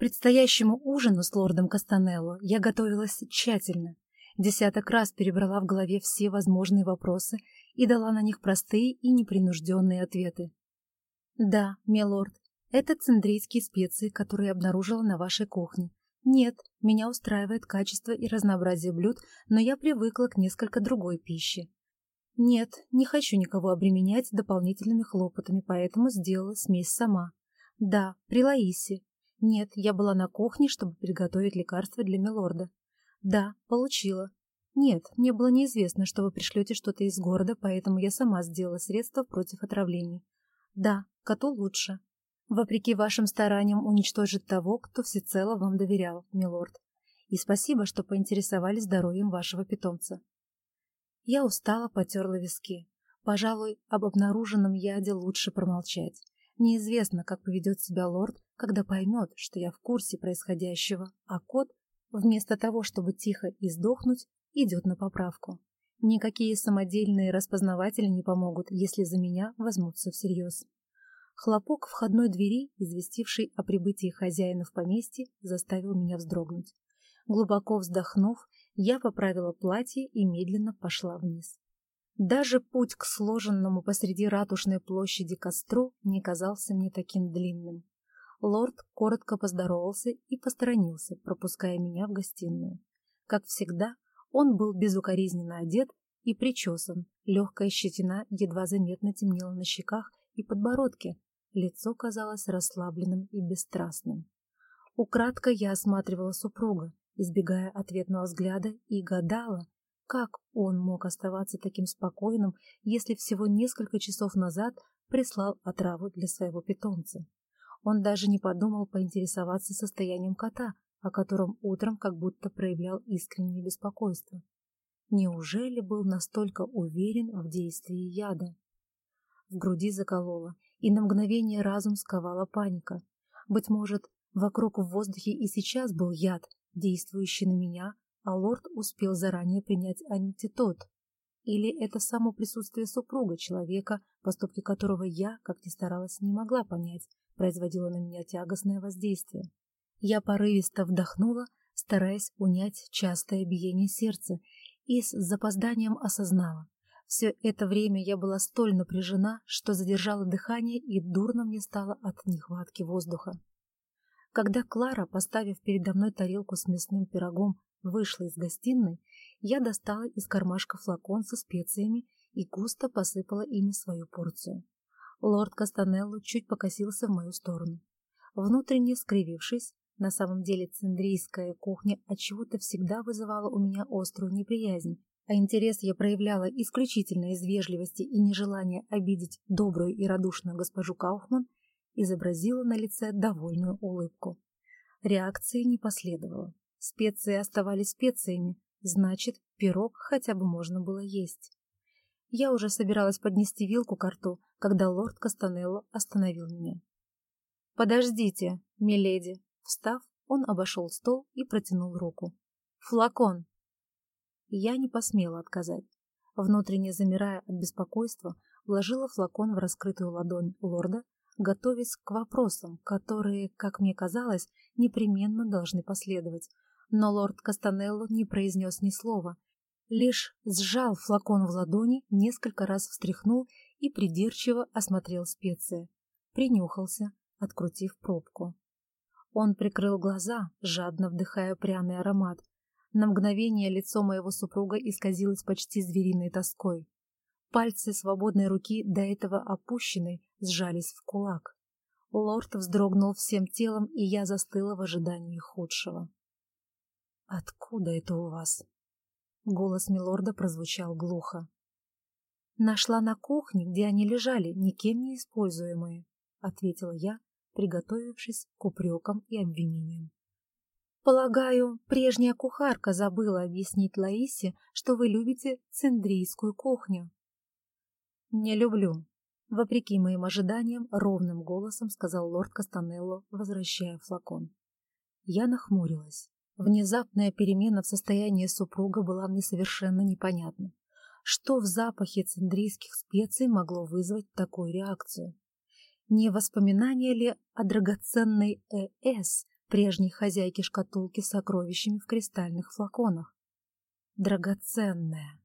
предстоящему ужину с лордом Кастанелло я готовилась тщательно. Десяток раз перебрала в голове все возможные вопросы и дала на них простые и непринужденные ответы. «Да, милорд, это цендрийские специи, которые обнаружила на вашей кухне. Нет, меня устраивает качество и разнообразие блюд, но я привыкла к несколько другой пище. Нет, не хочу никого обременять дополнительными хлопотами, поэтому сделала смесь сама. Да, при Лаисе. Нет, я была на кухне, чтобы приготовить лекарство для милорда. Да, получила. Нет, мне было неизвестно, что вы пришлете что-то из города, поэтому я сама сделала средства против отравлений. Да, коту лучше. Вопреки вашим стараниям уничтожить того, кто всецело вам доверял, милорд. И спасибо, что поинтересовались здоровьем вашего питомца. Я устало потерла виски. Пожалуй, об обнаруженном яде лучше промолчать. Неизвестно, как поведет себя лорд, когда поймет, что я в курсе происходящего, а кот, вместо того, чтобы тихо и сдохнуть, идет на поправку. Никакие самодельные распознаватели не помогут, если за меня возьмутся всерьез. Хлопок входной двери, известивший о прибытии хозяина в поместье, заставил меня вздрогнуть. Глубоко вздохнув, я поправила платье и медленно пошла вниз. Даже путь к сложенному посреди ратушной площади костру не казался мне таким длинным. Лорд коротко поздоровался и посторонился, пропуская меня в гостиную. Как всегда, он был безукоризненно одет и причесан, легкая щетина едва заметно темнела на щеках и подбородке, Лицо казалось расслабленным и бесстрастным. Украдко я осматривала супруга, избегая ответного взгляда, и гадала, как он мог оставаться таким спокойным, если всего несколько часов назад прислал отраву для своего питомца. Он даже не подумал поинтересоваться состоянием кота, о котором утром как будто проявлял искреннее беспокойство. Неужели был настолько уверен в действии яда? В груди закололо, и на мгновение разум сковала паника. Быть может, вокруг в воздухе и сейчас был яд, действующий на меня, а лорд успел заранее принять антитот. Или это само присутствие супруга, человека, поступки которого я, как ни старалась, не могла понять, производило на меня тягостное воздействие. Я порывисто вдохнула, стараясь унять частое биение сердца, и с запозданием осознала. Все это время я была столь напряжена, что задержала дыхание и дурно мне стало от нехватки воздуха. Когда Клара, поставив передо мной тарелку с мясным пирогом, вышла из гостиной, я достала из кармашка флакон со специями и густо посыпала ими свою порцию. Лорд Кастанелло чуть покосился в мою сторону. Внутренне скривившись, на самом деле цендрийская кухня отчего-то всегда вызывала у меня острую неприязнь, а интерес я проявляла исключительно из вежливости и нежелания обидеть добрую и радушную госпожу Кауфман, изобразила на лице довольную улыбку. Реакции не последовало. Специи оставались специями, значит, пирог хотя бы можно было есть. Я уже собиралась поднести вилку к рту, когда лорд Кастанелло остановил меня. «Подождите, миледи!» Встав, он обошел стол и протянул руку. «Флакон!» Я не посмела отказать. Внутренне замирая от беспокойства, вложила флакон в раскрытую ладонь лорда, готовясь к вопросам, которые, как мне казалось, непременно должны последовать. Но лорд Кастанелло не произнес ни слова, лишь сжал флакон в ладони, несколько раз встряхнул и придирчиво осмотрел специи. Принюхался, открутив пробку. Он прикрыл глаза, жадно вдыхая пряный аромат, на мгновение лицо моего супруга исказилось почти звериной тоской. Пальцы свободной руки, до этого опущенной, сжались в кулак. Лорд вздрогнул всем телом, и я застыла в ожидании худшего. «Откуда это у вас?» Голос милорда прозвучал глухо. «Нашла на кухне, где они лежали, никем не используемые», — ответила я, приготовившись к упрекам и обвинениям. Полагаю, прежняя кухарка забыла объяснить Лаисе, что вы любите цендрийскую кухню. Не люблю. Вопреки моим ожиданиям, ровным голосом сказал лорд Кастанелло, возвращая флакон. Я нахмурилась. Внезапная перемена в состоянии супруга была мне совершенно непонятна. Что в запахе цендрийских специй могло вызвать такую реакцию? Не воспоминание ли о драгоценной ЭС, прежней хозяйки шкатулки с сокровищами в кристальных флаконах. Драгоценная.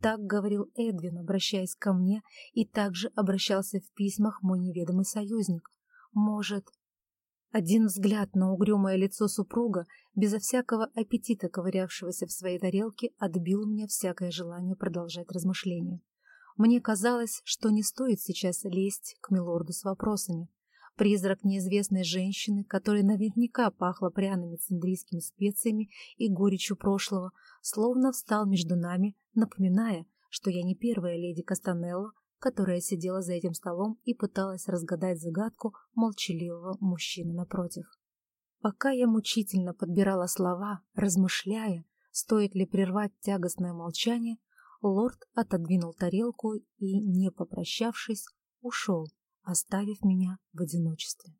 Так говорил Эдвин, обращаясь ко мне, и также обращался в письмах мой неведомый союзник. Может, один взгляд на угрюмое лицо супруга, безо всякого аппетита ковырявшегося в своей тарелке, отбил меня всякое желание продолжать размышления. Мне казалось, что не стоит сейчас лезть к милорду с вопросами. Призрак неизвестной женщины, которая наверняка пахла пряными циндрийскими специями и горечью прошлого, словно встал между нами, напоминая, что я не первая леди Кастанелло, которая сидела за этим столом и пыталась разгадать загадку молчаливого мужчины напротив. Пока я мучительно подбирала слова, размышляя, стоит ли прервать тягостное молчание, лорд отодвинул тарелку и, не попрощавшись, ушел, оставив меня в одиночестве.